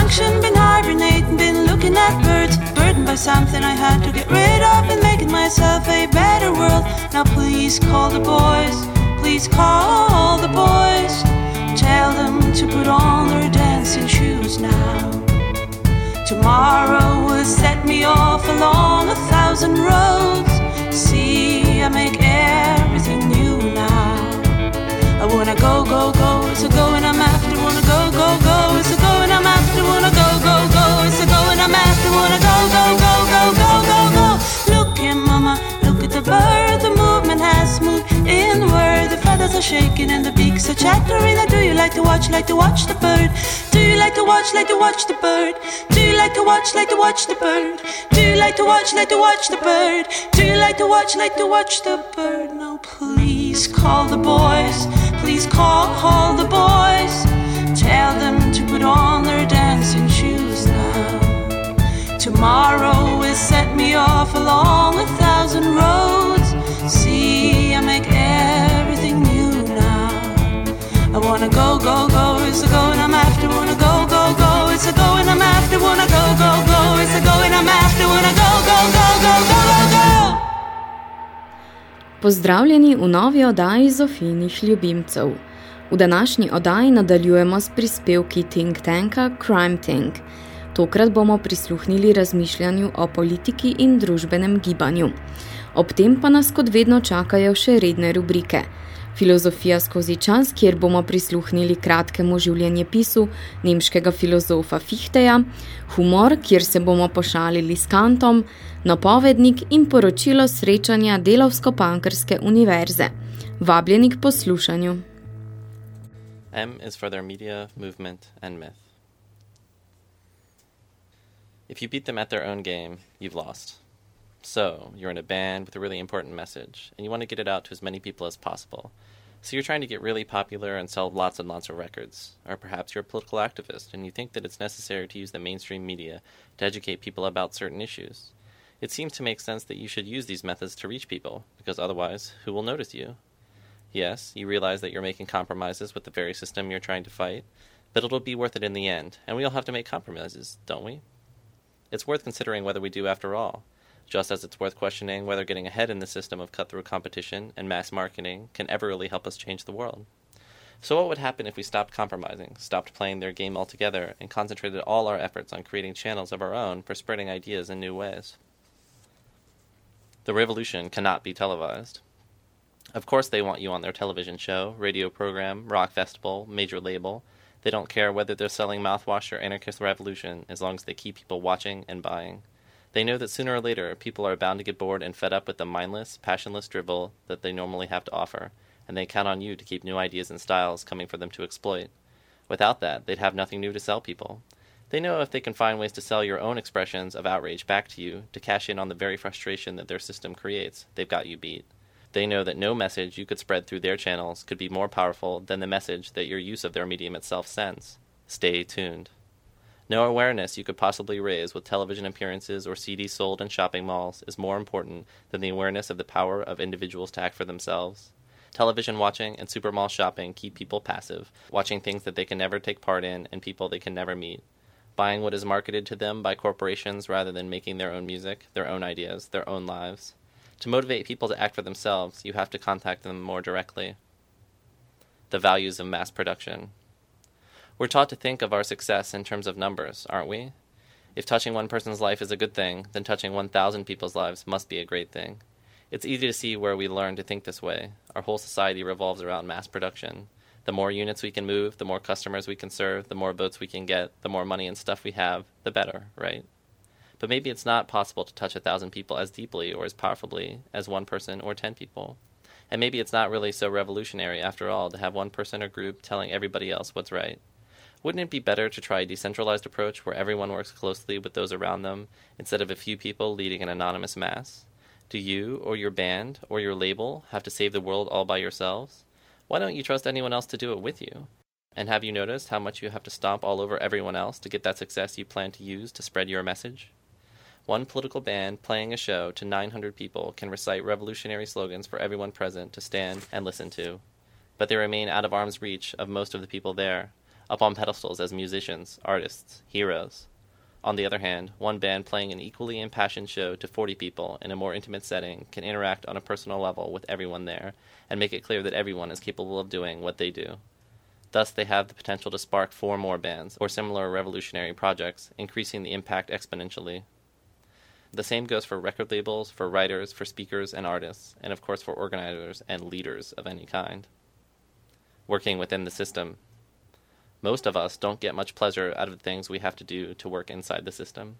Function, been hibernating, been looking at birds. Burdened by something I had to get rid of and making myself a better world. Now please call the boys, please call the boys. Tell them to put on their dancing shoes now. Tomorrow will set me off along a thousand roads. See, I make everything new now. I wanna go, go, go, a go and I'm after, inward, are shaking and the beaks are chattering. Now, do you like to watch, like to watch the bird? Do you like to watch, like to watch the bird? Do you like to watch, like to watch the bird? Do you like to watch, like to watch the bird? Do you like to watch, like to watch the bird? Now, please call the boys. Please call, call the boys. Tell them to put on their dancing shoes now. Tomorrow will set me off along a thousand roads. See, I wanna go, go, go, it's a go and I'm after, wanna go, go, go, it's a go and I'm after, wanna go, go, go, it's a go and I'm after, wanna go, go, go, go, go, go, go. Pozdravljeni v novi oddaji Zofijnih ljubimcev. V današnji oddaji nadaljujemo s prispevki Think Tanka Crime Tank. Tokrat bomo prisluhnili razmišljanju o politiki in družbenem gibanju. Ob tem pa nas kot vedno čakajo še redne rubrike. Filozofija skozi čas, kjer bomo prisluhnili kratkemu življenjepisu nemškega filozofa Fichteja, humor, kjer se bomo pošalili s Kantom, napovednik in poročilo srečanja Delovsko-Pankrske univerze. Vabljeni k poslušanju. M is for their media, movement, and myth. If you beat them at their own game, you've lost. So, you're in a band with a really important message, and you want to get it out to as many people as possible. So, you're trying to get really popular and sell lots and lots of records. Or perhaps you're a political activist, and you think that it's necessary to use the mainstream media to educate people about certain issues. It seems to make sense that you should use these methods to reach people, because otherwise, who will notice you? Yes, you realize that you're making compromises with the very system you're trying to fight, but it'll be worth it in the end, and we all have to make compromises, don't we? It's worth considering whether we do after all, just as it's worth questioning whether getting ahead in the system of cut through competition and mass marketing can ever really help us change the world. So, what would happen if we stopped compromising, stopped playing their game altogether, and concentrated all our efforts on creating channels of our own for spreading ideas in new ways? The revolution cannot be televised. Of course, they want you on their television show, radio program, rock festival, major label. They don't care whether they're selling mouthwash or anarchist revolution as long as they keep people watching and buying. They know that sooner or later people are bound to get bored and fed up with the mindless, passionless drivel that they normally have to offer, and they count on you to keep new ideas and styles coming for them to exploit. Without that, they'd have nothing new to sell people. They know if they can find ways to sell your own expressions of outrage back to you to cash in on the very frustration that their system creates, they've got you beat. They know that no message you could spread through their channels could be more powerful than the message that your use of their medium itself sends. Stay tuned. No awareness you could possibly raise with television appearances or CDs sold in shopping malls is more important than the awareness of the power of individuals to act for themselves. Television watching and supermall shopping keep people passive, watching things that they can never take part in and people they can never meet. Buying what is marketed to them by corporations rather than making their own music, their own ideas, their own lives. To motivate people to act for themselves, you have to contact them more directly. The values of mass production. We're taught to think of our success in terms of numbers, aren't we? If touching one person's life is a good thing, then touching 1,000 people's lives must be a great thing. It's easy to see where we learn to think this way. Our whole society revolves around mass production. The more units we can move, the more customers we can serve, the more boats we can get, the more money and stuff we have, the better, right? But maybe it's not possible to touch a thousand people as deeply or as powerfully as one person or ten people. And maybe it's not really so revolutionary, after all, to have one person or group telling everybody else what's right. Wouldn't it be better to try a decentralized approach where everyone works closely with those around them instead of a few people leading an anonymous mass? Do you or your band or your label have to save the world all by yourselves? Why don't you trust anyone else to do it with you? And have you noticed how much you have to stomp all over everyone else to get that success you plan to use to spread your message? One political band playing a show to 900 people can recite revolutionary slogans for everyone present to stand and listen to, but they remain out of arm's reach of most of the people there, up on pedestals as musicians, artists, heroes. On the other hand, one band playing an equally impassioned show to 40 people in a more intimate setting can interact on a personal level with everyone there and make it clear that everyone is capable of doing what they do. Thus, they have the potential to spark four more bands or similar revolutionary projects, increasing the impact exponentially. The same goes for record labels, for writers, for speakers and artists, and of course for organizers and leaders of any kind. Working within the system. Most of us don't get much pleasure out of the things we have to do to work inside the system.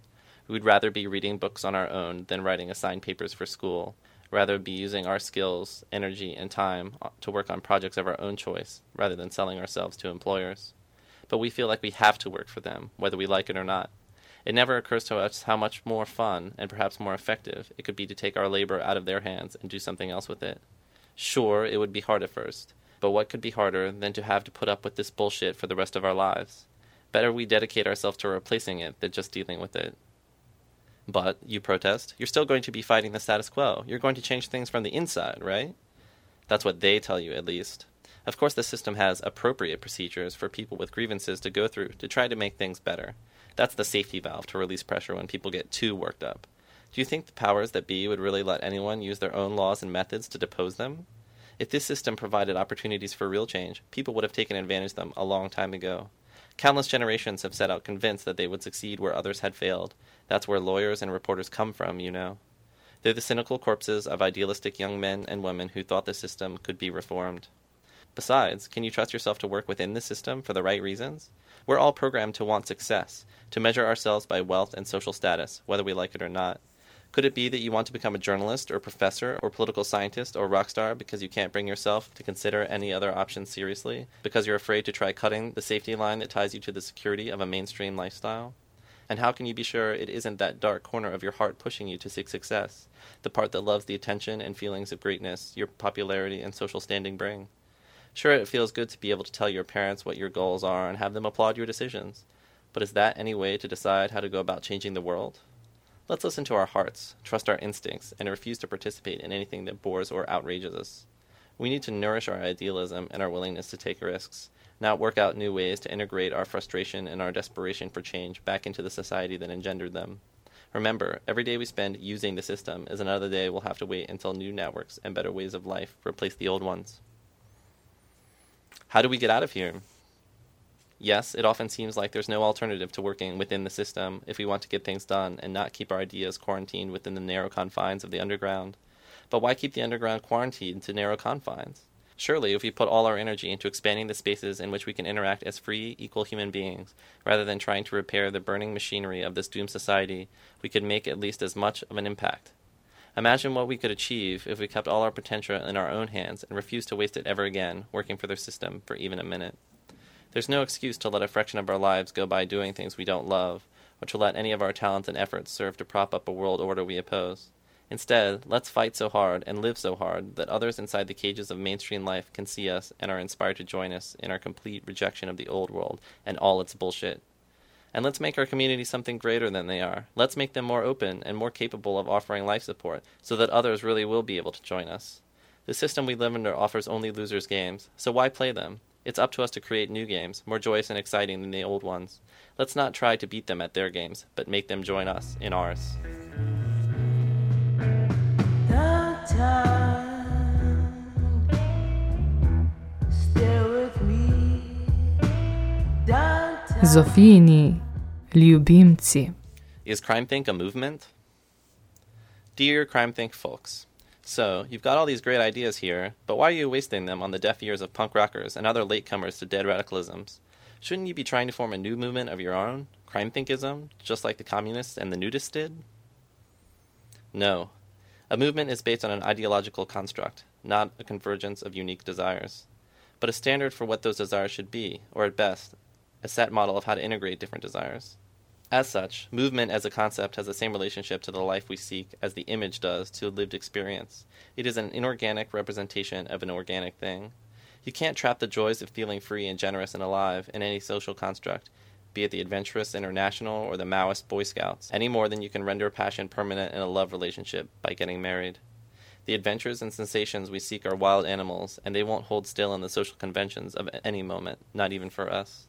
We'd rather be reading books on our own than writing assigned papers for school, rather be using our skills, energy, and time to work on projects of our own choice rather than selling ourselves to employers. But we feel like we have to work for them, whether we like it or not. It never occurs to us how much more fun and perhaps more effective it could be to take our labor out of their hands and do something else with it. Sure, it would be hard at first, but what could be harder than to have to put up with this bullshit for the rest of our lives? Better we dedicate ourselves to replacing it than just dealing with it. But, you protest, you're still going to be fighting the status quo. You're going to change things from the inside, right? That's what they tell you, at least. Of course, the system has appropriate procedures for people with grievances to go through to try to make things better. That's the safety valve to release pressure when people get too worked up. Do you think the powers that be would really let anyone use their own laws and methods to depose them? If this system provided opportunities for real change, people would have taken advantage of them a long time ago. Countless generations have set out convinced that they would succeed where others had failed. That's where lawyers and reporters come from, you know. They're the cynical corpses of idealistic young men and women who thought the system could be reformed. Besides, can you trust yourself to work within the system for the right reasons? We're all programmed to want success, to measure ourselves by wealth and social status, whether we like it or not. Could it be that you want to become a journalist or professor or political scientist or rock star because you can't bring yourself to consider any other options seriously? Because you're afraid to try cutting the safety line that ties you to the security of a mainstream lifestyle? And how can you be sure it isn't that dark corner of your heart pushing you to seek success? The part that loves the attention and feelings of greatness your popularity and social standing bring? Sure, it feels good to be able to tell your parents what your goals are and have them applaud your decisions. But is that any way to decide how to go about changing the world? Let's listen to our hearts, trust our instincts, and refuse to participate in anything that bores or outrages us. We need to nourish our idealism and our willingness to take risks, not work out new ways to integrate our frustration and our desperation for change back into the society that engendered them. Remember, every day we spend using the system is another day we'll have to wait until new networks and better ways of life replace the old ones. How do we get out of here? Yes, it often seems like there's no alternative to working within the system if we want to get things done and not keep our ideas quarantined within the narrow confines of the underground. But why keep the underground quarantined to narrow confines? Surely, if we put all our energy into expanding the spaces in which we can interact as free, equal human beings, rather than trying to repair the burning machinery of this doomed society, we could make at least as much of an impact. Imagine what we could achieve if we kept all our potential in our own hands and refused to waste it ever again working for their system for even a minute. There's no excuse to let a fraction of our lives go by doing things we don't love, or to let any of our talents and efforts serve to prop up a world order we oppose. Instead, let's fight so hard and live so hard that others inside the cages of mainstream life can see us and are inspired to join us in our complete rejection of the old world and all its bullshit. And let's make our community something greater than they are. Let's make them more open and more capable of offering life support so that others really will be able to join us. The system we live under offers only losers' games, so why play them? It's up to us to create new games, more joyous and exciting than the old ones. Let's not try to beat them at their games, but make them join us in ours. Zofijini ljubimci. Is CrimethInc a movement? Dear CrimethInc folks, so you've got all these great ideas here, but why are you wasting them on the deaf ears of punk rockers and other latecomers to dead radicalisms? Shouldn't you be trying to form a new movement of your own, CrimeThinkism, just like the communists and the nudists did? No. A movement is based on an ideological construct, not a convergence of unique desires, but a standard for what those desires should be, or at best, a set model of how to integrate different desires. As such, movement as a concept has the same relationship to the life we seek as the image does to lived experience. It is an inorganic representation of an organic thing. You can't trap the joys of feeling free and generous and alive in any social construct, be it the adventurous international or the Maoist Boy Scouts, any more than you can render passion permanent in a love relationship by getting married. The adventures and sensations we seek are wild animals, and they won't hold still in the social conventions of any moment, not even for us.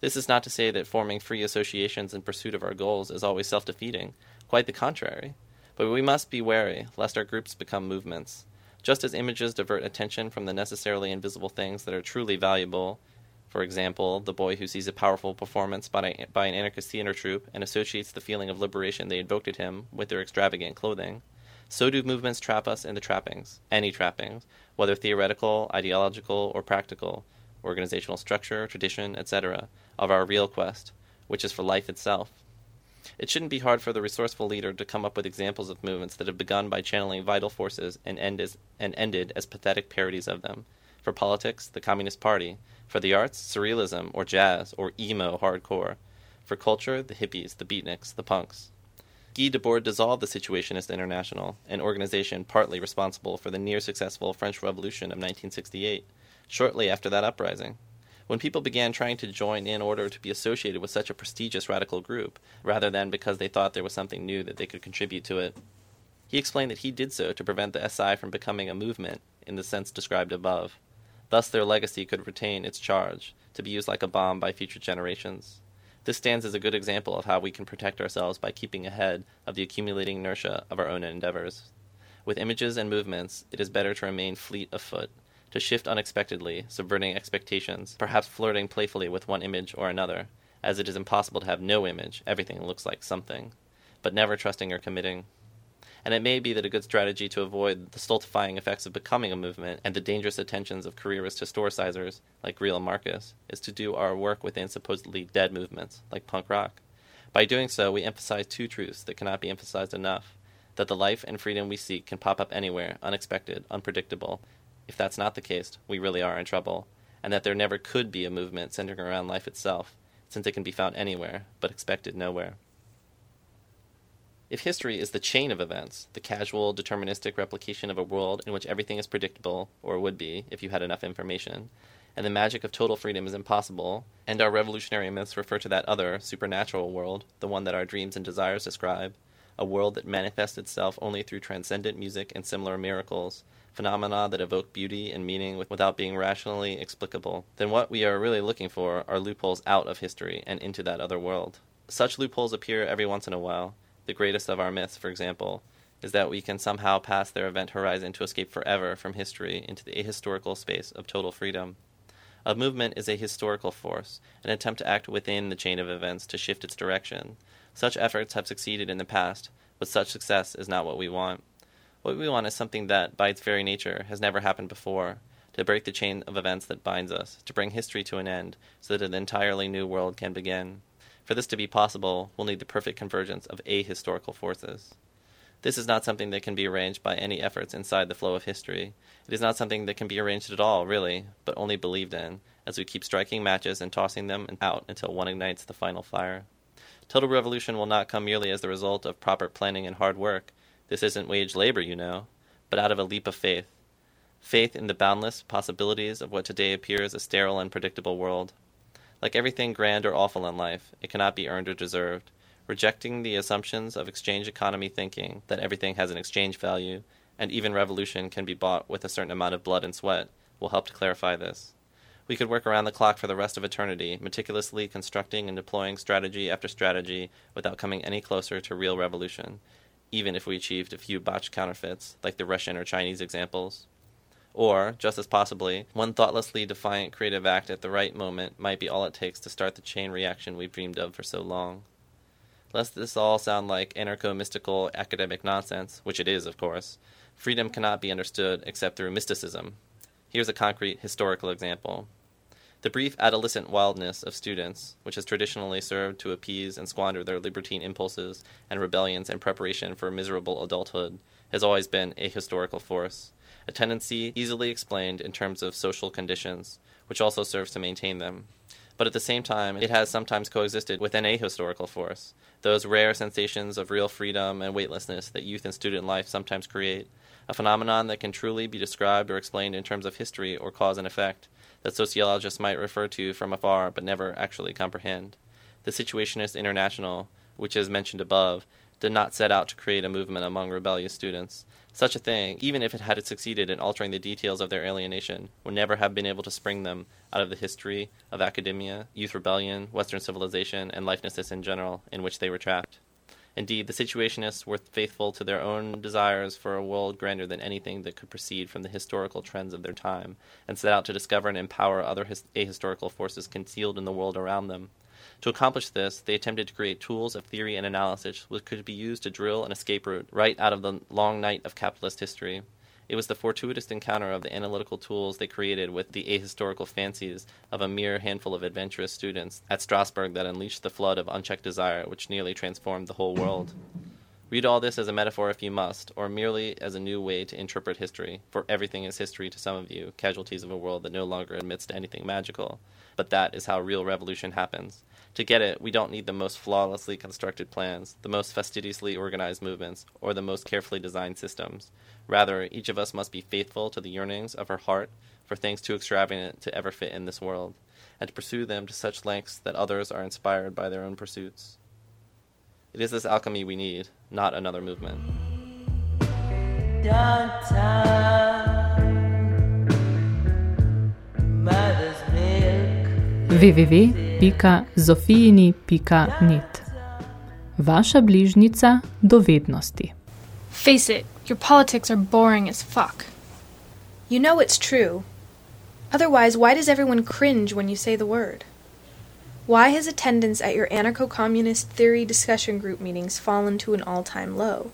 This is not to say that forming free associations in pursuit of our goals is always self defeating, quite the contrary. But we must be wary lest our groups become movements. Just as images divert attention from the necessarily invisible things that are truly valuable, for example, the boy who sees a powerful performance by, a, by an anarchist theater troupe and associates the feeling of liberation they invoked at him with their extravagant clothing, so do movements trap us in the trappings, any trappings, whether theoretical, ideological, or practical, organizational structure, tradition, etc., of our real quest, which is for life itself. It shouldn't be hard for the resourceful leader to come up with examples of movements that have begun by channeling vital forces and, end as, and ended as pathetic parodies of them. For politics, the Communist Party. For the arts, surrealism, or jazz, or emo hardcore. For culture, the hippies, the beatniks, the punks. Guy Debord dissolved the Situationist International, an organization partly responsible for the near successful French Revolution of 1968, shortly after that uprising when people began trying to join in order to be associated with such a prestigious radical group, rather than because they thought there was something new that they could contribute to it. He explained that he did so to prevent the SI from becoming a movement in the sense described above. Thus, their legacy could retain its charge, to be used like a bomb by future generations. This stands as a good example of how we can protect ourselves by keeping ahead of the accumulating inertia of our own endeavors. With images and movements, it is better to remain fleet of foot to shift unexpectedly, subverting expectations, perhaps flirting playfully with one image or another, as it is impossible to have no image, everything looks like something, but never trusting or committing. And it may be that a good strategy to avoid the stultifying effects of becoming a movement and the dangerous attentions of careerist historicizers like Greil Marcus is to do our work within supposedly dead movements like punk rock. By doing so, we emphasize two truths that cannot be emphasized enough that the life and freedom we seek can pop up anywhere, unexpected, unpredictable, if that's not the case, we really are in trouble, and that there never could be a movement centering around life itself, since it can be found anywhere, but expected nowhere. If history is the chain of events, the casual, deterministic replication of a world in which everything is predictable, or would be if you had enough information, and the magic of total freedom is impossible, and our revolutionary myths refer to that other, supernatural world, the one that our dreams and desires describe, a world that manifests itself only through transcendent music and similar miracles, phenomena that evoke beauty and meaning without being rationally explicable, then what we are really looking for are loopholes out of history and into that other world. Such loopholes appear every once in a while. The greatest of our myths, for example, is that we can somehow pass their event horizon to escape forever from history into the ahistorical space of total freedom. A movement is a historical force, an attempt to act within the chain of events to shift its direction. Such efforts have succeeded in the past, but such success is not what we want. What we want is something that, by its very nature, has never happened before to break the chain of events that binds us, to bring history to an end, so that an entirely new world can begin. For this to be possible, we'll need the perfect convergence of ahistorical forces. This is not something that can be arranged by any efforts inside the flow of history. It is not something that can be arranged at all, really, but only believed in, as we keep striking matches and tossing them out until one ignites the final fire. Total revolution will not come merely as the result of proper planning and hard work. This isn't wage labor, you know, but out of a leap of faith. Faith in the boundless possibilities of what today appears a sterile and predictable world. Like everything grand or awful in life, it cannot be earned or deserved. Rejecting the assumptions of exchange economy thinking that everything has an exchange value, and even revolution can be bought with a certain amount of blood and sweat, will help to clarify this. We could work around the clock for the rest of eternity, meticulously constructing and deploying strategy after strategy without coming any closer to real revolution, even if we achieved a few botched counterfeits, like the Russian or Chinese examples. Or, just as possibly, one thoughtlessly defiant creative act at the right moment might be all it takes to start the chain reaction we've dreamed of for so long. Lest this all sound like anarcho mystical academic nonsense, which it is, of course, freedom cannot be understood except through mysticism. Here's a concrete historical example. The brief adolescent wildness of students, which has traditionally served to appease and squander their libertine impulses and rebellions in preparation for miserable adulthood, has always been a historical force a tendency easily explained in terms of social conditions, which also serves to maintain them. But at the same time, it has sometimes coexisted with an ahistorical force, those rare sensations of real freedom and weightlessness that youth and student life sometimes create, a phenomenon that can truly be described or explained in terms of history or cause and effect, that sociologists might refer to from afar but never actually comprehend. The Situationist International, which is mentioned above, did not set out to create a movement among rebellious students. Such a thing, even if it had succeeded in altering the details of their alienation, would never have been able to spring them out of the history of academia, youth rebellion, Western civilization, and lifelessness in general, in which they were trapped. Indeed, the Situationists were faithful to their own desires for a world grander than anything that could proceed from the historical trends of their time, and set out to discover and empower other his- ahistorical forces concealed in the world around them. To accomplish this, they attempted to create tools of theory and analysis which could be used to drill an escape route right out of the long night of capitalist history. It was the fortuitous encounter of the analytical tools they created with the ahistorical fancies of a mere handful of adventurous students at Strasbourg that unleashed the flood of unchecked desire which nearly transformed the whole world. Read all this as a metaphor if you must, or merely as a new way to interpret history, for everything is history to some of you, casualties of a world that no longer admits to anything magical. But that is how real revolution happens. To get it, we don't need the most flawlessly constructed plans, the most fastidiously organized movements, or the most carefully designed systems. Rather, each of us must be faithful to the yearnings of her heart for things too extravagant to ever fit in this world, and to pursue them to such lengths that others are inspired by their own pursuits. It is this alchemy we need, not another movement. www.zofijini.net Vaša bližnica dovednosti. Face it, your politics are boring as fuck. You know it's true. Otherwise, why does everyone cringe when you say the word? Why has attendance at your anarcho communist theory discussion group meetings fallen to an all time low?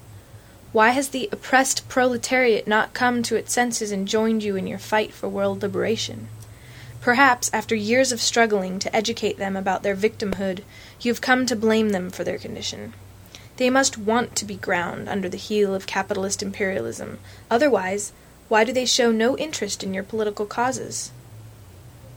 Why has the oppressed proletariat not come to its senses and joined you in your fight for world liberation? Perhaps, after years of struggling to educate them about their victimhood, you have come to blame them for their condition. They must want to be ground under the heel of capitalist imperialism. Otherwise, why do they show no interest in your political causes?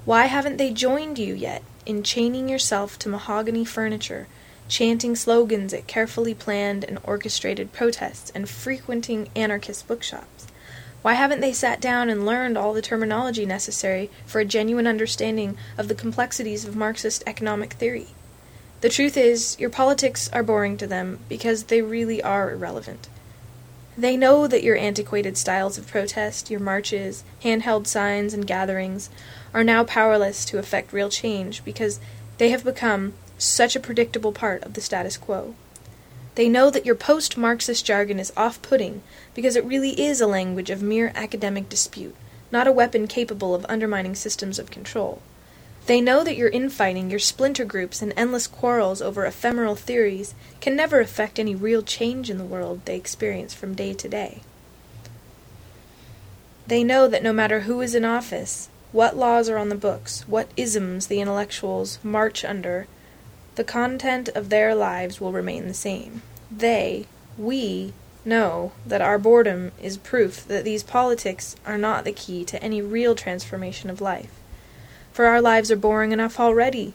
Why haven't they joined you yet in chaining yourself to mahogany furniture, chanting slogans at carefully planned and orchestrated protests, and frequenting anarchist bookshops? Why haven't they sat down and learned all the terminology necessary for a genuine understanding of the complexities of Marxist economic theory? The truth is, your politics are boring to them because they really are irrelevant. They know that your antiquated styles of protest, your marches, handheld signs, and gatherings are now powerless to effect real change because they have become such a predictable part of the status quo. They know that your post Marxist jargon is off putting because it really is a language of mere academic dispute, not a weapon capable of undermining systems of control. They know that your infighting, your splinter groups, and endless quarrels over ephemeral theories can never affect any real change in the world they experience from day to day. They know that no matter who is in office, what laws are on the books, what isms the intellectuals march under, the content of their lives will remain the same. They, we, know that our boredom is proof that these politics are not the key to any real transformation of life. For our lives are boring enough already.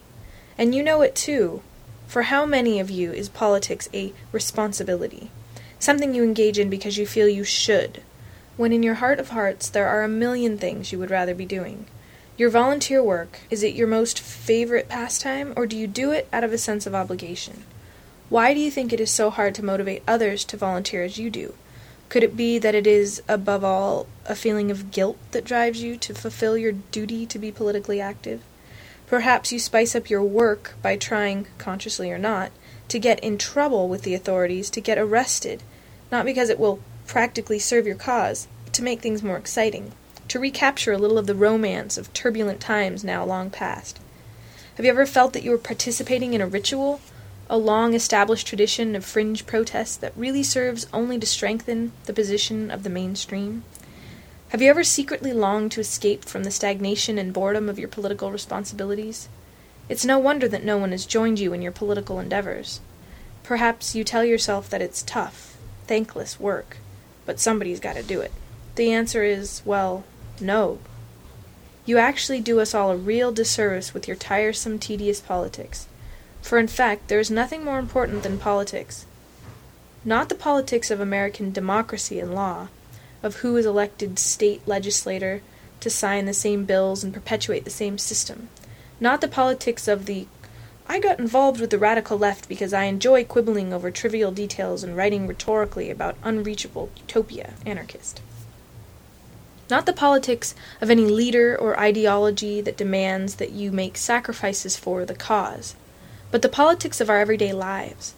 And you know it too. For how many of you is politics a responsibility? Something you engage in because you feel you should, when in your heart of hearts there are a million things you would rather be doing. Your volunteer work, is it your most favorite pastime, or do you do it out of a sense of obligation? Why do you think it is so hard to motivate others to volunteer as you do? Could it be that it is, above all, a feeling of guilt that drives you to fulfill your duty to be politically active? Perhaps you spice up your work by trying, consciously or not, to get in trouble with the authorities, to get arrested, not because it will practically serve your cause, but to make things more exciting, to recapture a little of the romance of turbulent times now long past. Have you ever felt that you were participating in a ritual, a long established tradition of fringe protest that really serves only to strengthen the position of the mainstream? Have you ever secretly longed to escape from the stagnation and boredom of your political responsibilities? It's no wonder that no one has joined you in your political endeavors. Perhaps you tell yourself that it's tough, thankless work, but somebody's got to do it. The answer is, well, no. You actually do us all a real disservice with your tiresome, tedious politics. For in fact, there is nothing more important than politics. Not the politics of American democracy and law, of who is elected state legislator to sign the same bills and perpetuate the same system. Not the politics of the I got involved with the radical left because I enjoy quibbling over trivial details and writing rhetorically about unreachable utopia anarchist. Not the politics of any leader or ideology that demands that you make sacrifices for the cause, but the politics of our everyday lives.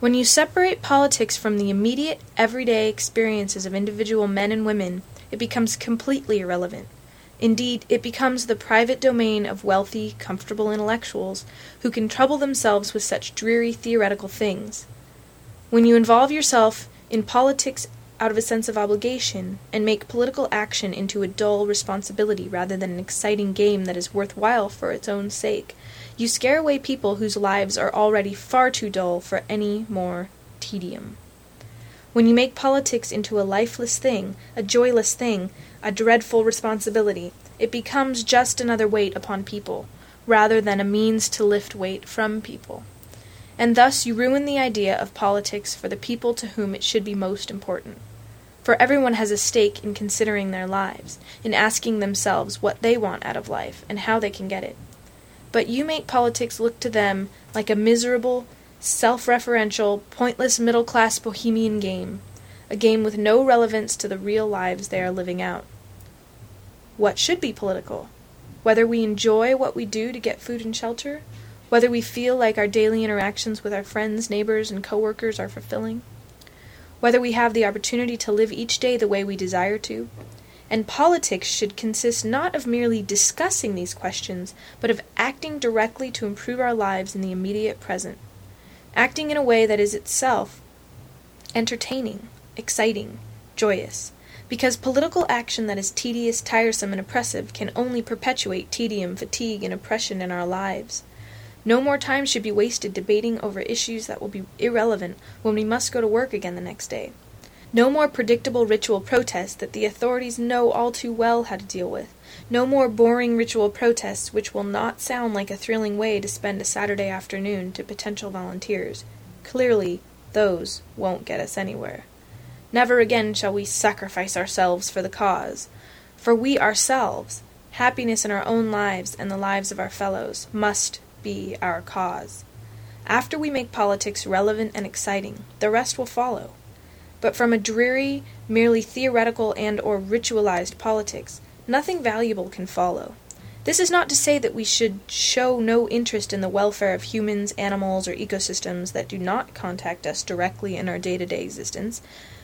When you separate politics from the immediate, everyday experiences of individual men and women, it becomes completely irrelevant. Indeed, it becomes the private domain of wealthy, comfortable intellectuals who can trouble themselves with such dreary theoretical things. When you involve yourself in politics out of a sense of obligation, and make political action into a dull responsibility rather than an exciting game that is worth while for its own sake, you scare away people whose lives are already far too dull for any more tedium. When you make politics into a lifeless thing, a joyless thing, a dreadful responsibility, it becomes just another weight upon people, rather than a means to lift weight from people. And thus you ruin the idea of politics for the people to whom it should be most important. For everyone has a stake in considering their lives, in asking themselves what they want out of life, and how they can get it. But you make politics look to them like a miserable, self referential, pointless middle class bohemian game, a game with no relevance to the real lives they are living out. What should be political? Whether we enjoy what we do to get food and shelter? Whether we feel like our daily interactions with our friends, neighbors, and coworkers are fulfilling? Whether we have the opportunity to live each day the way we desire to? And politics should consist not of merely discussing these questions, but of acting directly to improve our lives in the immediate present. Acting in a way that is itself entertaining, exciting, joyous because political action that is tedious, tiresome, and oppressive can only perpetuate tedium, fatigue, and oppression in our lives. No more time should be wasted debating over issues that will be irrelevant when we must go to work again the next day. No more predictable ritual protests that the authorities know all too well how to deal with. No more boring ritual protests which will not sound like a thrilling way to spend a Saturday afternoon to potential volunteers. Clearly, those won't get us anywhere. Never again shall we sacrifice ourselves for the cause. For we ourselves, happiness in our own lives and the lives of our fellows, must be our cause. After we make politics relevant and exciting, the rest will follow. But from a dreary, merely theoretical and or ritualized politics, nothing valuable can follow. This is not to say that we should show no interest in the welfare of humans, animals, or ecosystems that do not contact us directly in our day to day existence,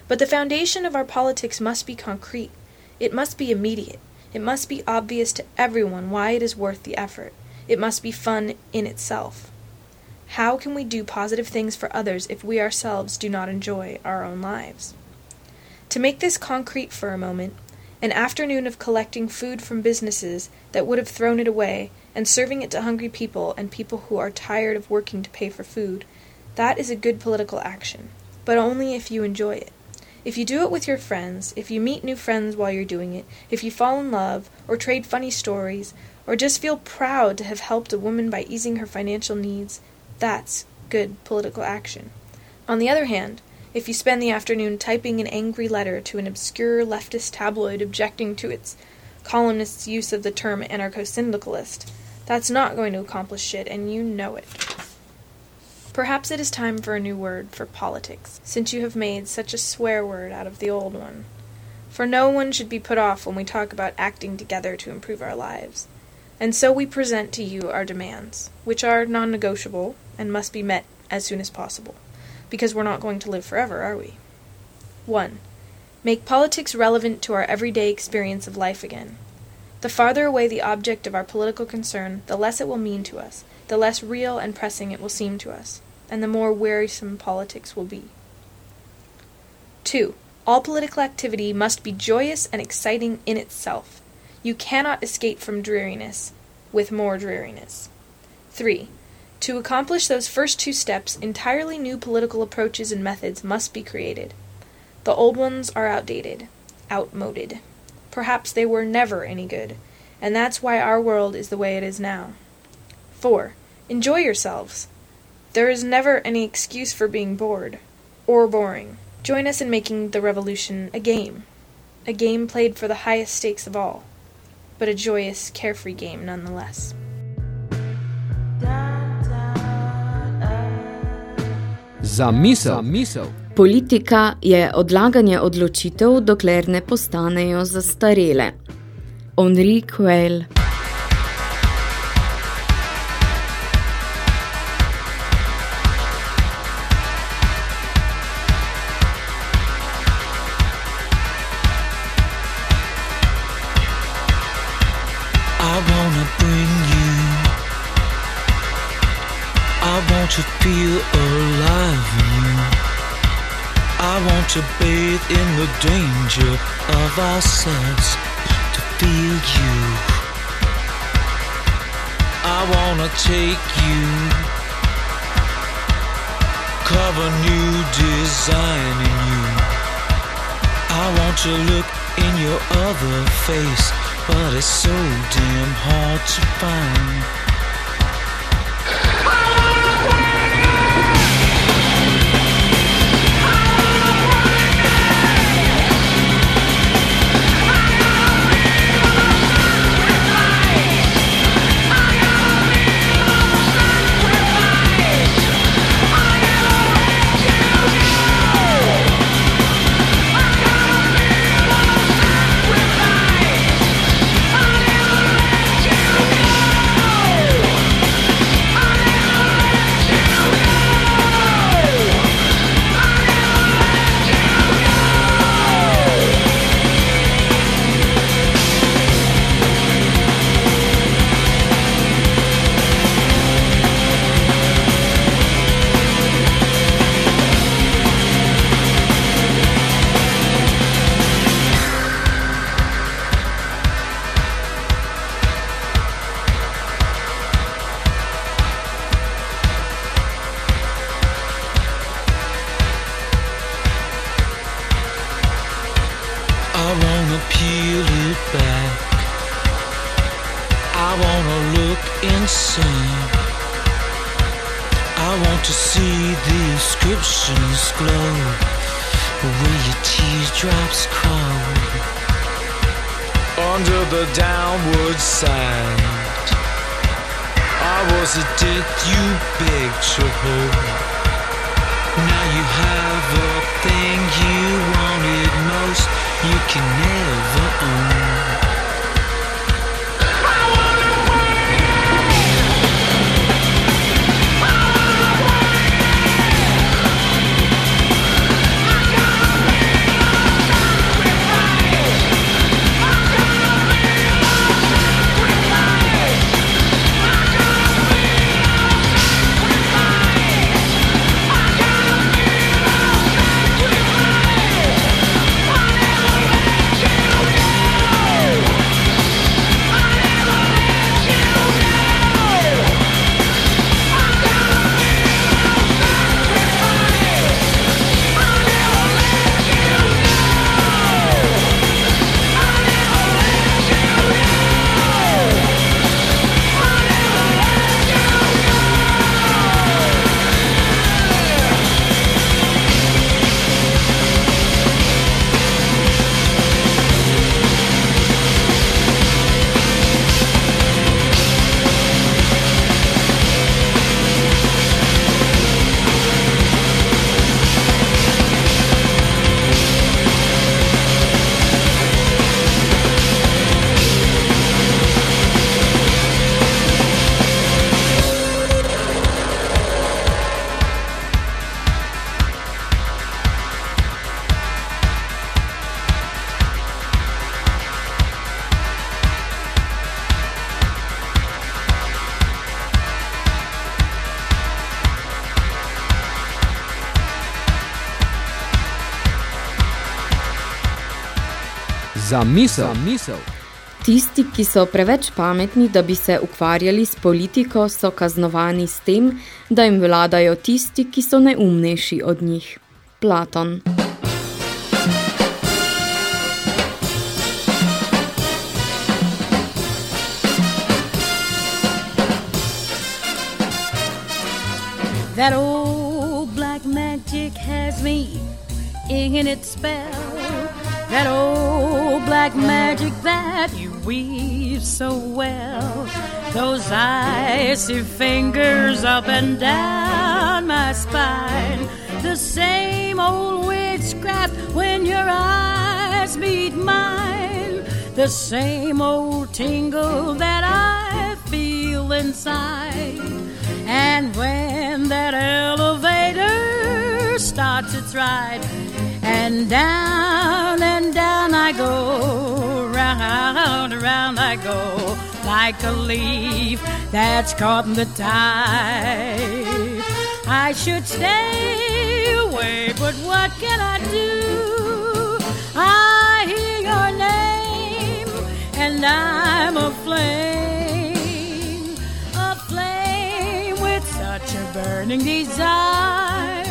but the foundation of our politics must be concrete. It must be immediate. It must be obvious to everyone why it is worth the effort. It must be fun in itself. How can we do positive things for others if we ourselves do not enjoy our own lives? To make this concrete for a moment, an afternoon of collecting food from businesses that would have thrown it away and serving it to hungry people and people who are tired of working to pay for food, that is a good political action. but only if you enjoy it. If you do it with your friends, if you meet new friends while you're doing it, if you fall in love, or trade funny stories, or just feel proud to have helped a woman by easing her financial needs, that's good political action. On the other hand, if you spend the afternoon typing an angry letter to an obscure leftist tabloid objecting to its columnist's use of the term anarcho syndicalist, that's not going to accomplish shit, and you know it. Perhaps it is time for a new word for politics, since you have made such a swear word out of the old one. For no one should be put off when we talk about acting together to improve our lives. And so we present to you our demands, which are non negotiable and must be met as soon as possible, because we're not going to live forever, are we? 1. Make politics relevant to our everyday experience of life again. The farther away the object of our political concern, the less it will mean to us, the less real and pressing it will seem to us, and the more wearisome politics will be. 2. All political activity must be joyous and exciting in itself. You cannot escape from dreariness with more dreariness. 3. To accomplish those first two steps, entirely new political approaches and methods must be created. The old ones are outdated, outmoded. Perhaps they were never any good, and that's why our world is the way it is now. 4. Enjoy yourselves. There is never any excuse for being bored or boring. Join us in making the revolution a game. A game played for the highest stakes of all, but a joyous, carefree game nonetheless. Za misel. Misel. Politika je odlaganje odločitev, dokler ne postanejo zastarele. Henri Quayle to feel alive. I want to bathe in the danger of ourselves to feel you. I wanna take you, cover new design in you. I want to look in your other face, but it's so damn hard to find. Misel. Misel. Tisti, ki so preveč pametni, da bi se ukvarjali s politiko, so kaznovani s tem, da jim vladajo tisti, ki so neumnejši od njih. Platon. That old black magic has me in its spell. That old black magic that you weave so well. Those icy fingers up and down my spine. The same old witchcraft when your eyes meet mine. The same old tingle that I feel inside. And when that elevator starts its ride, and down and down I go, round and round I go, like a leaf that's caught in the tide. I should stay away, but what can I do? I hear your name, and I'm aflame, aflame with such a burning desire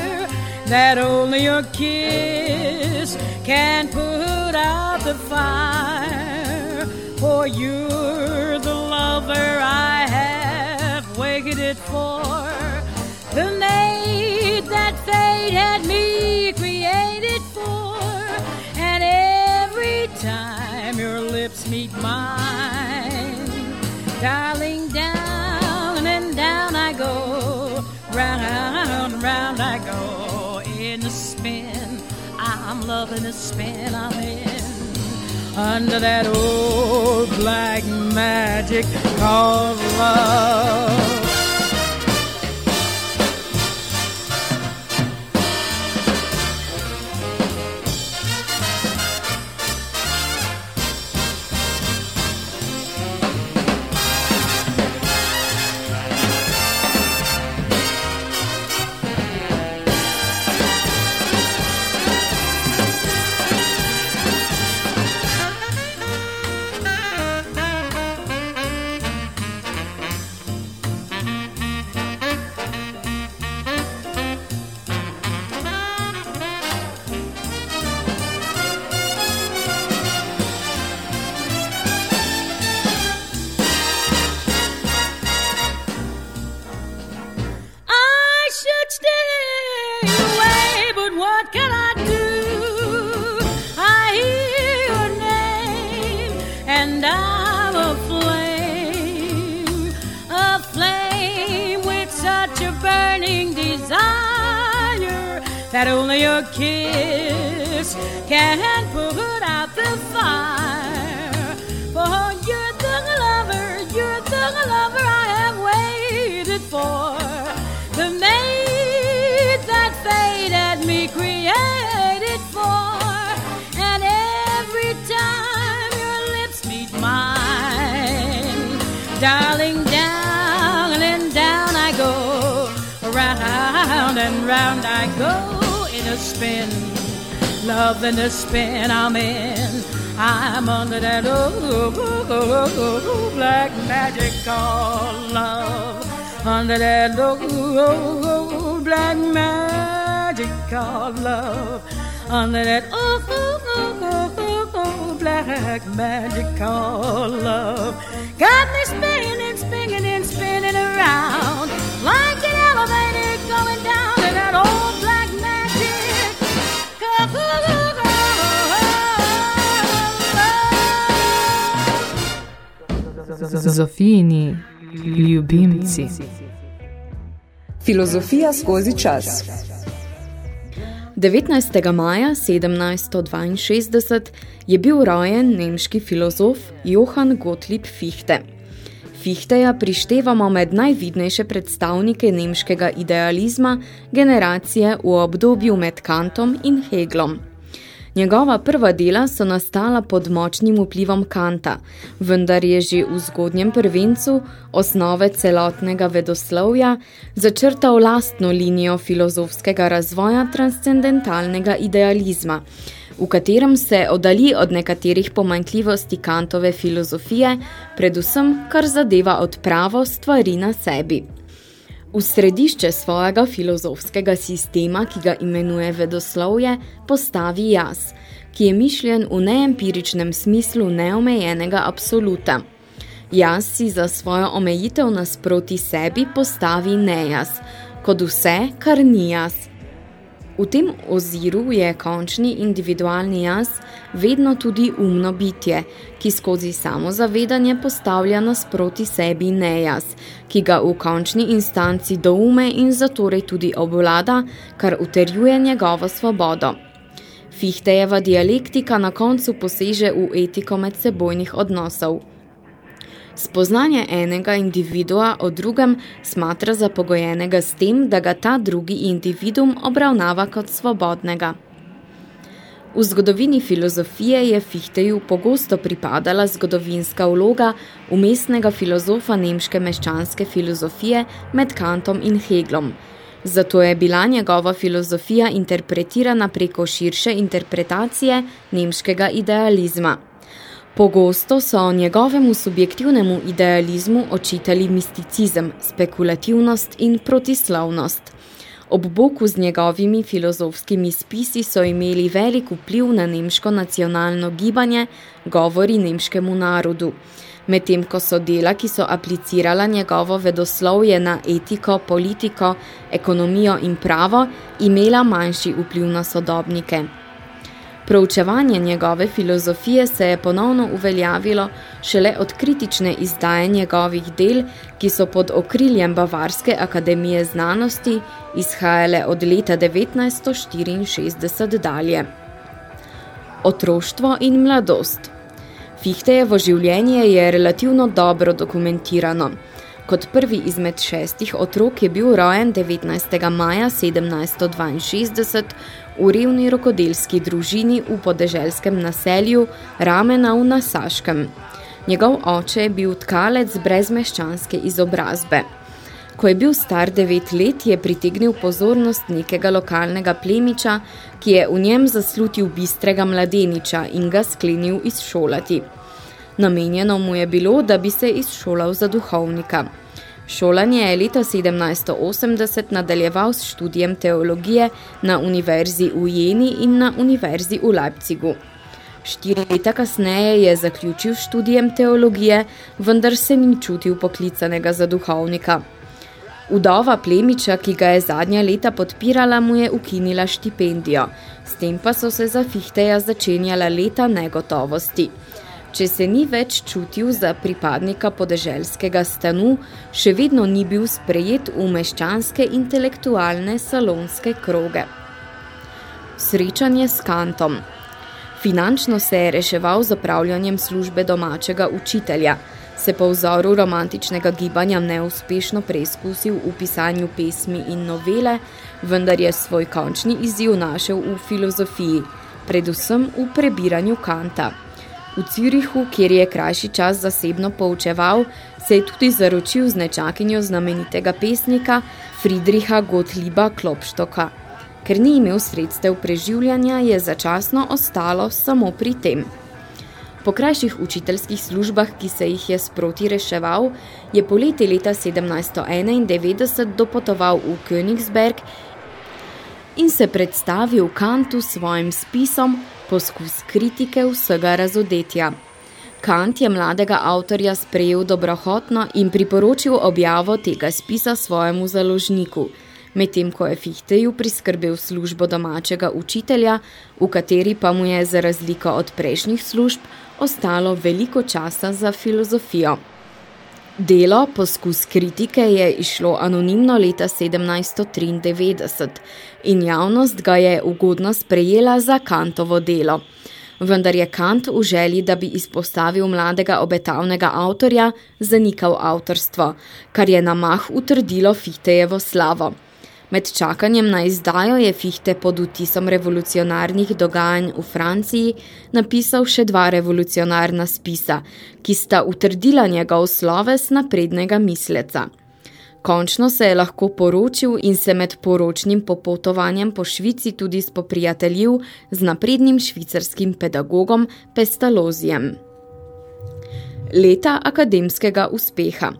that only your kiss can put out the fire. For you're the lover I have waited for, the mate that fate had me created for. And every time your lips meet mine, darling, down and down I go, round and round I go. I'm loving the spin I'm in. Under that old black magic called love. In the spin I'm in. I'm under that old, black magic called love. Under that old, black magic called love. Under that old, black magic called love. Got Zofijini ljubimci. Filozofija skozi čas. 19. maja 1762 je bil rojen nemški filozof Johann Gottlieb Fichte. Fichteja prištevamo med najvidnejše predstavnike nemškega idealizma generacije v obdobju med Kantom in Heglom. Njegova prva dela so nastala pod močnim vplivom Kanta, vendar je že v zgodnjem prvencu osnove celotnega vedoslovja začrtal lastno linijo filozofskega razvoja transcendentalnega idealizma, v katerem se oddali od nekaterih pomanjkljivosti Kantove filozofije, predvsem kar zadeva odpravo stvari na sebi. V središče svojega filozofskega sistema, ki ga imenuje vedoslovje, postavi jaz, ki je mišljen v neempiričnem smislu neomejenega absoluta. Jaz si za svojo omejitev nasproti sebi postavi nejaz, kot vse, kar ni jaz. V tem oziru je končni individualni jaz vedno tudi umno bitje, ki skozi samozavedanje postavlja nasproti sebi nejaz, ki ga v končni instanci doume in zatorej tudi obvlada, kar uterjuje njegovo svobodo. Fichtejeva dialektika na koncu poseže v etiko medsebojnih odnosov. Spoznanje enega individua o drugem smatra za pogojenega s tem, da ga ta drugi individuum obravnava kot svobodnega. V zgodovini filozofije je Fichteju pogosto pripadala zgodovinska vloga umestnega filozofa nemške meščanske filozofije med Kantom in Heglom. Zato je bila njegova filozofija interpretirana preko širše interpretacije nemškega idealizma. Pogosto so njegovemu subjektivnemu idealizmu očitali misticizem, spekulativnost in protislavnost. Ob boku z njegovimi filozofskimi spisi so imeli velik vpliv na nemško nacionalno gibanje, govori nemškemu narodu. Medtem ko so dela, ki so aplicirala njegovo vedoslovje na etiko, politiko, ekonomijo in pravo, imela manjši vpliv na sodobnike. Proučevanje njegove filozofije se je ponovno uveljavilo šele od kritične izdaje njegovih del, ki so pod okriljem Bavarske akademije znanosti izhajale od leta 1964 dalje. Otroštvo in mladost Fichtejevo življenje je relativno dobro dokumentirano. Kot prvi izmed šestih otrok je bil rojen 19. maja 1762 v revni rokodelski družini v podeželskem naselju Ramena v Nasaškem. Njegov oče je bil tkalec brez meščanske izobrazbe. Ko je bil star devet let, je pritegnil pozornost nekega lokalnega plemiča, ki je v njem zaslutil bistrega mladeniča in ga sklenil izšolati. Namenjeno mu je bilo, da bi se izšolal za duhovnika. Šolanje je leta 1780 nadaljeval s študijem teologije na univerzi v Jeni in na univerzi v Leipzigu. Štiri leta kasneje je zaključil študijem teologije, vendar se ni čutil poklicanega za duhovnika. Udova plemiča, ki ga je zadnja leta podpirala, mu je ukinila štipendijo, s tem pa so se za Fichteja začenjala leta negotovosti. Če se ni več čutil za pripadnika podeželskega stanu, še vedno ni bil sprejet v meščanske intelektualne salonske kroge. Srečanje s Kantom Finančno se je reševal z opravljanjem službe domačega učitelja, se po vzoru romantičnega gibanja neuspešno preizkusil v pisanju pesmi in novele, vendar je svoj končni izziv našel v filozofiji, predvsem v prebiranju Kanta. V Cirihu, kjer je krajši čas zasebno poučeval, se je tudi zaročil z nečakinjo znamenitega pesnika Friedricha Gottlieba Klopštoka. Ker ni imel sredstev preživljanja, je začasno ostalo samo pri tem. Po krajših učiteljskih službah, ki se jih je sproti reševal, je poleti leta 1791 dopotoval v Königsberg in se predstavil Kantu svojim spisom poskus kritike vsega razodetja. Kant je mladega avtorja sprejel dobrohotno in priporočil objavo tega spisa svojemu založniku, medtem ko je Fichteju priskrbel službo domačega učitelja, v kateri pa mu je za razliko od prejšnjih služb ostalo veliko časa za filozofijo. Delo Poskus kritike je išlo anonimno leta 1793 in javnost ga je ugodno sprejela za Kantovo delo. Vendar je Kant v želji, da bi izpostavil mladega obetavnega avtorja, zanikal avtorstvo, kar je na mah utrdilo Fichtejevo slavo. Med čakanjem na izdajo je Fichte pod vtisom revolucionarnih dogajanj v Franciji napisal še dva revolucionarna spisa, ki sta utrdila njegov sloves naprednega misleca. Končno se je lahko poročil in se med poročnim popotovanjem po Švici tudi spoprijateljil z naprednim švicarskim pedagogom Pestalozijem. Leta akademskega uspeha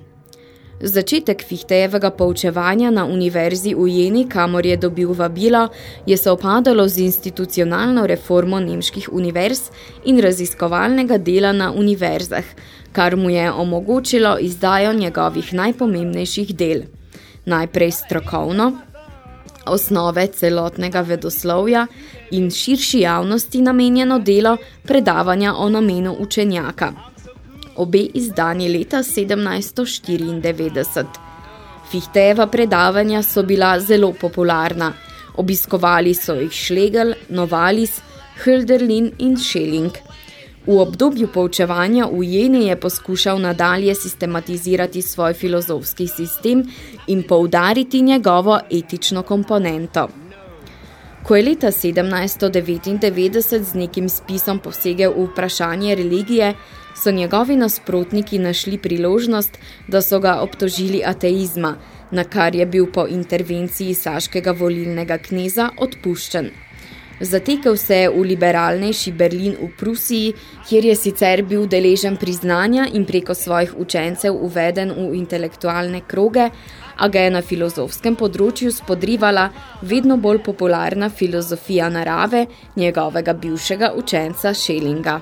Začetek Fichtejevega poučevanja na univerzi v Jeni, kamor je dobil vabilo, je se opadalo z institucionalno reformo nemških univerz in raziskovalnega dela na univerzah, kar mu je omogočilo izdajo njegovih najpomembnejših del. Najprej strokovno, osnove celotnega vedoslovja in širši javnosti namenjeno delo predavanja o namenu učenjaka – obe izdani leta 1794. Fichtejeva predavanja so bila zelo popularna. Obiskovali so jih Schlegel, Novalis, Hölderlin in Schelling. V obdobju poučevanja v Jeni je poskušal nadalje sistematizirati svoj filozofski sistem in poudariti njegovo etično komponento. Ko je leta 1799 z nekim spisom posegel v vprašanje religije, so njegovi nasprotniki našli priložnost, da so ga obtožili ateizma, na kar je bil po intervenciji saškega volilnega kneza odpuščen. Zatekel se je v liberalnejši Berlin v Prusiji, kjer je sicer bil deležen priznanja in preko svojih učencev uveden v intelektualne kroge, a ga je na filozofskem področju spodrivala vedno bolj popularna filozofija narave njegovega bivšega učenca Schellinga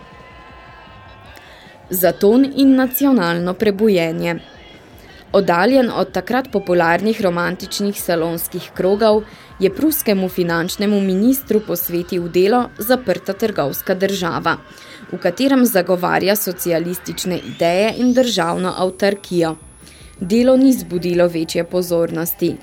zaton in nacionalno prebojenje. Odaljen od takrat popularnih romantičnih salonskih krogov, je pruskemu finančnemu ministru posvetil delo zaprta trgovska država, v katerem zagovarja socialistične ideje in državno avtarkijo. Delo ni zbudilo večje pozornosti.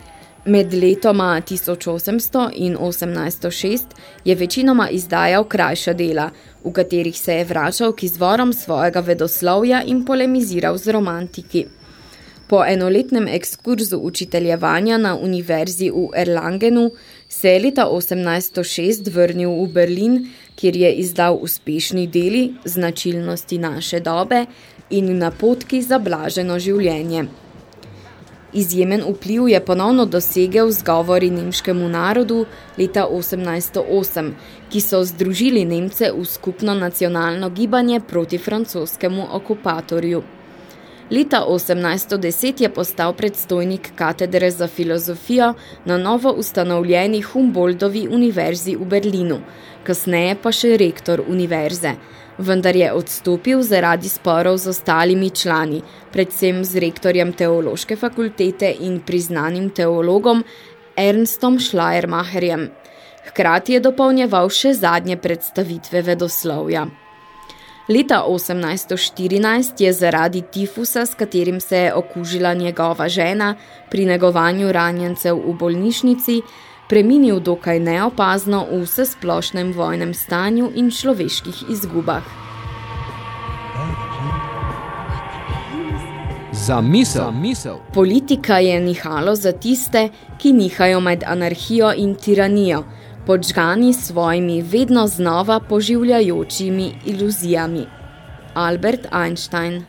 Med letoma 1800 in 1806 je večinoma izdajal krajša dela, v katerih se je vračal k izvorom svojega vedoslovja in polemiziral z romantiki. Po enoletnem ekskurzu učiteljevanja na univerzi v Erlangenu se je leta 1806 vrnil v Berlin, kjer je izdal uspešni deli značilnosti naše dobe in napotki za blaženo življenje. Izjemen vpliv je ponovno dosegel zgovori nemškemu narodu leta 1808, ki so združili Nemce v skupno nacionalno gibanje proti francoskemu okupatorju. Leta 1810 je postal predstojnik katedre za filozofijo na novo ustanovljeni Humboldtovi univerzi v Berlinu, kasneje pa še rektor univerze – vendar je odstopil zaradi sporov z ostalimi člani, predvsem z rektorjem teološke fakultete in priznanim teologom Ernstom Schleiermacherjem. Hkrati je dopolnjeval še zadnje predstavitve vedoslovja. Leta 1814 je zaradi tifusa, s katerim se je okužila njegova žena pri negovanju ranjencev v bolnišnici, preminil dokaj neopazno v vsesplošnem vojnem stanju in človeških izgubah. Za misel. misel. Politika je nihalo za tiste, ki nihajo med anarhijo in tiranijo, podžgani svojimi vedno znova poživljajočimi iluzijami. Albert Einstein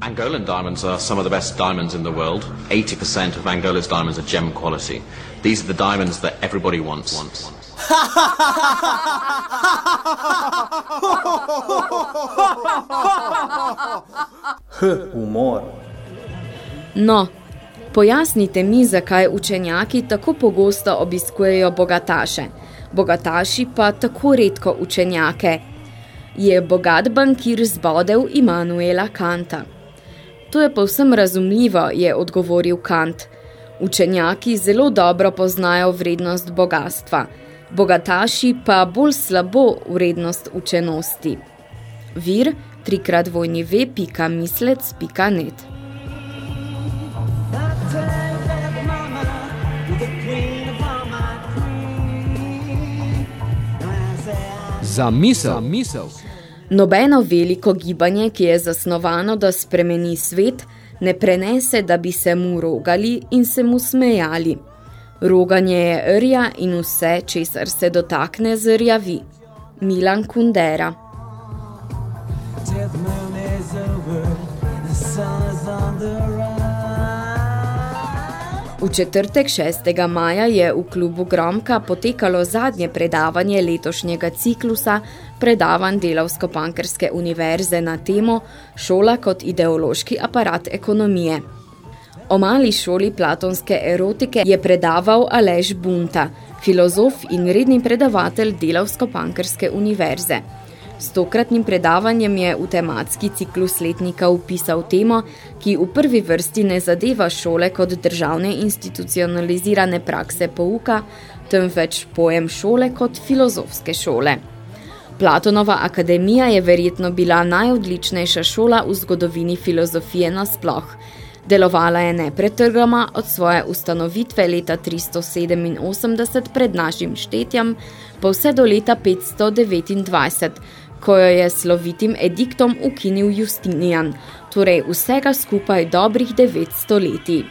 Angolan diamonds are some of the best diamonds in the world. 80% of Angola's diamonds are gem quality. These are the diamonds that everybody wants. wants. Humor. No, pojasnite mi, zakaj učenjaki tako pogosto obiskujejo bogataše, bogataši pa tako redko učenjake. Je bogat bankir zbodel Immanuela Kanta. To je povsem razumljivo, je odgovoril Kant. Učenjaki zelo dobro poznajo vrednost bogatstva, bogataši pa bolj slabo vrednost učenosti. Vir trikrat vojni ve.mislec.net Za misel. Za misel. Nobeno veliko gibanje, ki je zasnovano, da spremeni svet, ne prenese, da bi se mu rogali in se mu smejali. Roganje je rja in vse, česar se dotakne, zrjavi. Milan Kundera V četrtek 6. maja je v klubu Gromka potekalo zadnje predavanje letošnjega ciklusa predavanj Delavsko-Pankrske univerze na temo Šola kot ideološki aparat ekonomije. O mali šoli platonske erotike je predaval Aleš Bunta, filozof in redni predavatelj Delavsko-Pankrske univerze. S tokratnim predavanjem je v tematski ciklus letnika upisal temo, ki v prvi vrsti ne zadeva šole kot državne institucionalizirane prakse pouka, temveč pojem šole kot filozofske šole. Platonova akademija je verjetno bila najodličnejša šola v zgodovini filozofije nasploh. Delovala je nepretrgama od svoje ustanovitve leta 387 pred našim štetjem, pa vse do leta 529, ko jo je slovitim ediktom ukinil Justinian, torej vsega skupaj dobrih 900 leti.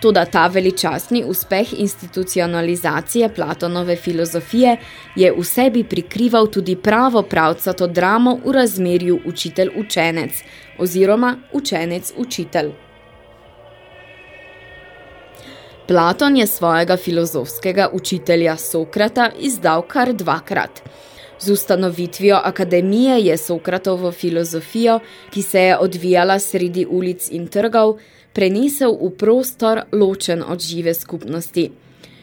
Toda ta veličastni uspeh institucionalizacije Platonove filozofije je v sebi prikrival tudi pravo pravcato dramo v razmerju učitelj-učenec oziroma učenec-učitelj. Platon je svojega filozofskega učitelja Sokrata izdal kar dvakrat – Z ustanovitvijo akademije je Sokratovo filozofijo, ki se je odvijala sredi ulic in trgov, prenesel v prostor ločen od žive skupnosti.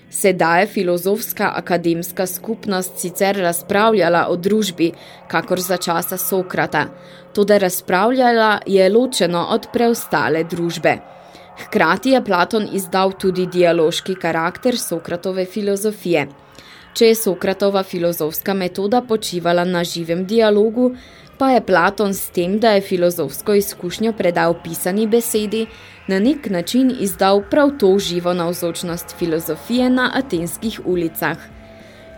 Sedaj je filozofska akademska skupnost sicer razpravljala o družbi, kakor za časa Sokrata, tudi razpravljala je ločeno od preostale družbe. Hkrati je Platon izdal tudi dialoški karakter Sokratove filozofije. Če je Sokratova filozofska metoda počivala na živem dialogu, pa je Platon s tem, da je filozofsko izkušnjo predal pisani besedi, na nek način izdal prav to živo navzočnost filozofije na atenskih ulicah.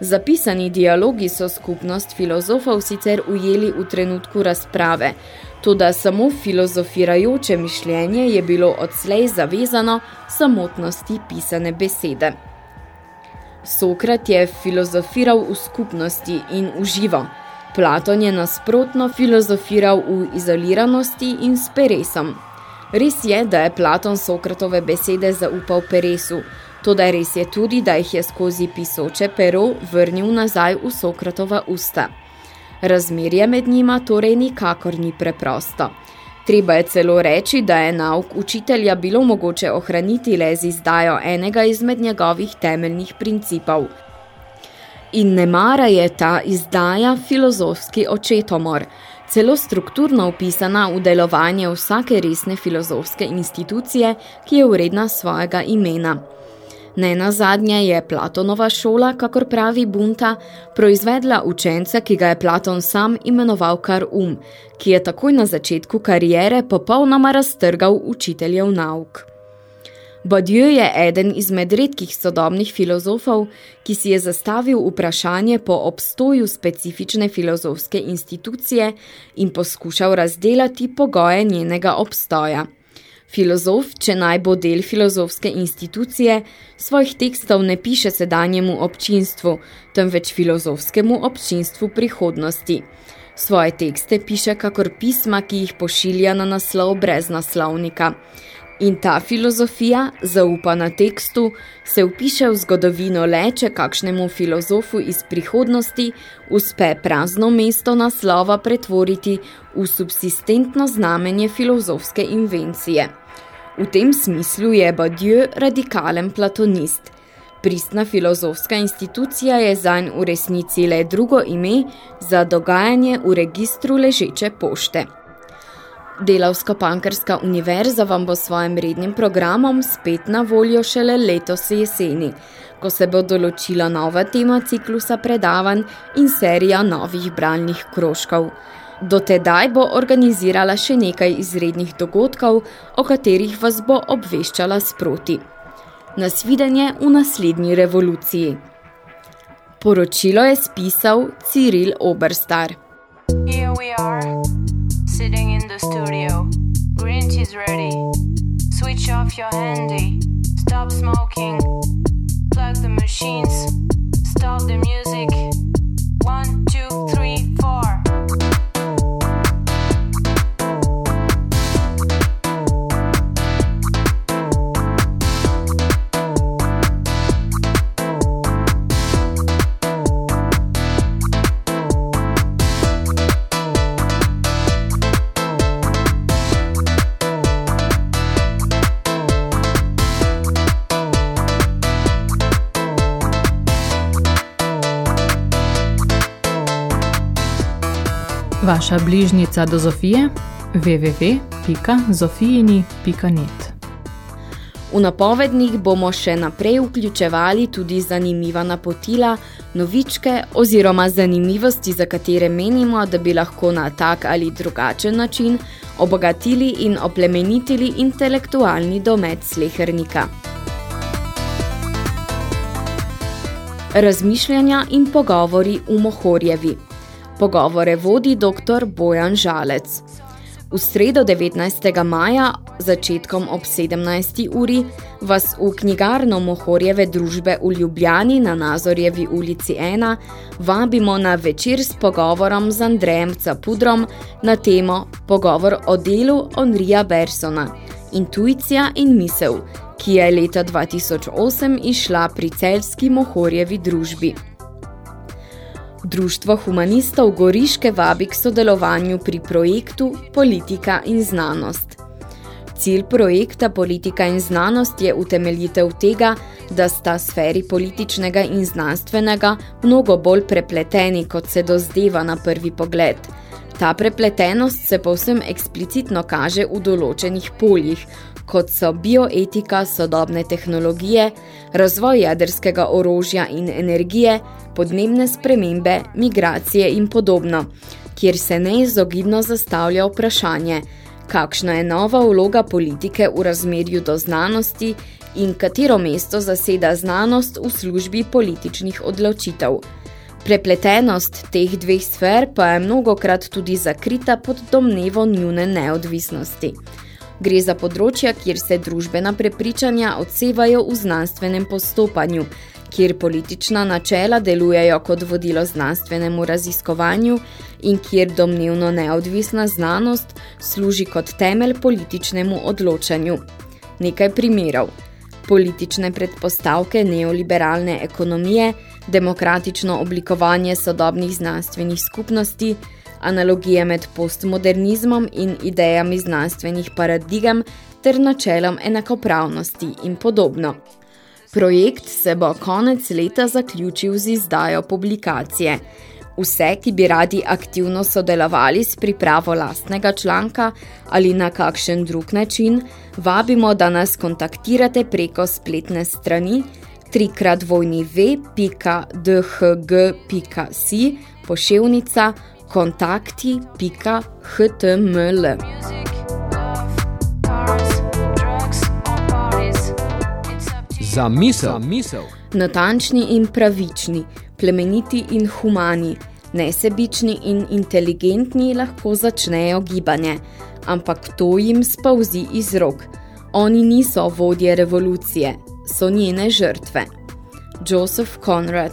Zapisani dialogi so skupnost filozofov sicer ujeli v trenutku razprave, toda samo filozofirajoče mišljenje je bilo odslej zavezano samotnosti pisane besede. Sokrat je filozofiral v skupnosti in v živo. Platon je nasprotno filozofiral v izoliranosti in s Peresom. Res je, da je Platon Sokratove besede zaupal Peresu, toda res je tudi, da jih je skozi pisoče pero vrnil nazaj v Sokratova usta. Razmerje med njima torej nikakor ni preprosto. Treba je celo reči, da je nauk učitelja bilo mogoče ohraniti le z izdajo enega izmed njegovih temeljnih principov. In nemara je ta izdaja filozofski očetomor, celo strukturno upisana v delovanje vsake resne filozofske institucije, ki je uredna svojega imena. Ne nazadnje je Platonova šola, kakor pravi Bunta, proizvedla učence, ki ga je Platon sam imenoval kar um, ki je takoj na začetku karijere popolnoma raztrgal učiteljev nauk. Badieu je eden izmed redkih sodobnih filozofov, ki si je zastavil vprašanje po obstoju specifične filozofske institucije in poskušal razdelati pogoje njenega obstoja – Filozof, če naj bo del filozofske institucije, svojih tekstov ne piše sedanjemu občinstvu, temveč filozofskemu občinstvu prihodnosti. Svoje tekste piše kakor pisma, ki jih pošilja na naslov brez naslovnika. In ta filozofija, zaupana tekstu, se upiše v zgodovino leče kakšnemu filozofu iz prihodnosti uspe prazno mesto naslova pretvoriti v subsistentno znamenje filozofske invencije. V tem smislu je Badieu radikalen platonist. Pristna filozofska institucija je zanj v resnici le drugo ime za dogajanje v registru ležeče pošte. Delavsko-pankerska univerza vam bo svojim rednim programom spet na voljo šele letos jeseni, ko se bo določila nova tema ciklusa predavanj in serija novih bralnih krožkov. Do tedaj bo organizirala še nekaj izrednih dogodkov, o katerih vas bo obveščala sproti. Nasvidenje v naslednji revoluciji. Poročilo je spisal Cyril Oberstar. Here we are. Sitting in the studio. Green tea's ready. Switch off your handy. Stop smoking. Plug the machines. Stop the music. One, two, three, Vaša bližnica do Zofije? www.zofijini.net V napovednih bomo še naprej vključevali tudi zanimiva napotila, novičke oziroma zanimivosti, za katere menimo, da bi lahko na tak ali drugačen način obogatili in oplemenitili intelektualni domet slehernika. Razmišljanja in pogovori v Mohorjevi Pogovore vodi dr. Bojan Žalec. V sredo 19. maja, začetkom ob 17. uri, vas v knjigarno Mohorjeve družbe v Ljubljani na Nazorjevi ulici 1 vabimo na večer s pogovorom z Andrejem Capudrom na temo Pogovor o delu Onrija Bersona, Intuicija in misel, ki je leta 2008 išla pri celski Mohorjevi družbi. Društvo humanistov Goriške vabi k sodelovanju pri projektu Politika in znanost. Cilj projekta Politika in znanost je utemeljitev tega, da sta sferi političnega in znanstvenega mnogo bolj prepleteni, kot se dozdeva na prvi pogled. Ta prepletenost se povsem eksplicitno kaže v določenih poljih, kot so bioetika, sodobne tehnologije, razvoj jedrskega orožja in energije, podnebne spremembe, migracije in podobno, kjer se neizogibno zastavlja vprašanje, kakšna je nova vloga politike v razmerju do znanosti in katero mesto zaseda znanost v službi političnih odločitev. Prepletenost teh dveh sfer pa je mnogokrat tudi zakrita pod domnevo njune neodvisnosti. Gre za področja, kjer se družbena prepričanja odsevajo v znanstvenem postopanju, kjer politična načela delujejo kot vodilo znanstvenemu raziskovanju in kjer domnevno neodvisna znanost služi kot temelj političnemu odločanju. Nekaj primerov. Politične predpostavke neoliberalne ekonomije, demokratično oblikovanje sodobnih znanstvenih skupnosti, analogije med postmodernizmom in idejami znanstvenih paradigem ter načelom enakopravnosti in podobno. Projekt se bo konec leta zaključil z izdajo publikacije. Vse, ki bi radi aktivno sodelovali s pripravo lastnega članka ali na kakšen drug način, vabimo, da nas kontaktirate preko spletne strani trikrat vojni v.dhg.si poševnica kontakti.html. Za misel, misel. Natančni in pravični, plemeniti in humani, nesebični in inteligentni lahko začnejo gibanje, ampak to jim spavzi iz rok. Oni niso vodje revolucije, so njene žrtve. Joseph Conrad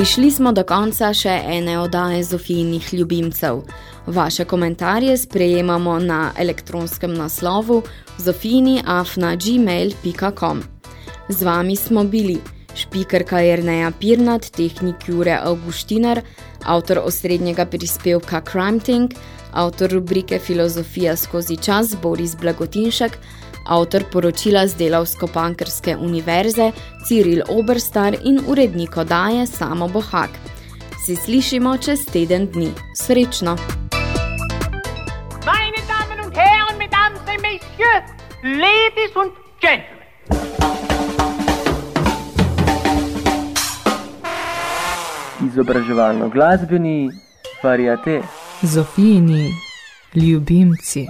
Prišli smo do konca še ene oddaje Zofijinih ljubimcev. Vaše komentarje sprejemamo na elektronskem naslovu zofijiniafna.gmail.com Z vami smo bili špikerka Jerneja Pirnat, tehnik Jure Augustinar, avtor osrednjega prispevka Crime Thing, avtor rubrike Filozofija skozi čas Boris Blagotinšek, avtor poročila z Delavsko-Pankrske univerze Ciril Oberstar in urednik odaje Samo Bohak. Se slišimo čez teden dni. Srečno! Meine Damen und Herren, Mesdames et Messieurs, Ladies und Gentlemen. Izobraževalno glasbeni variate. Zofijini ljubimci.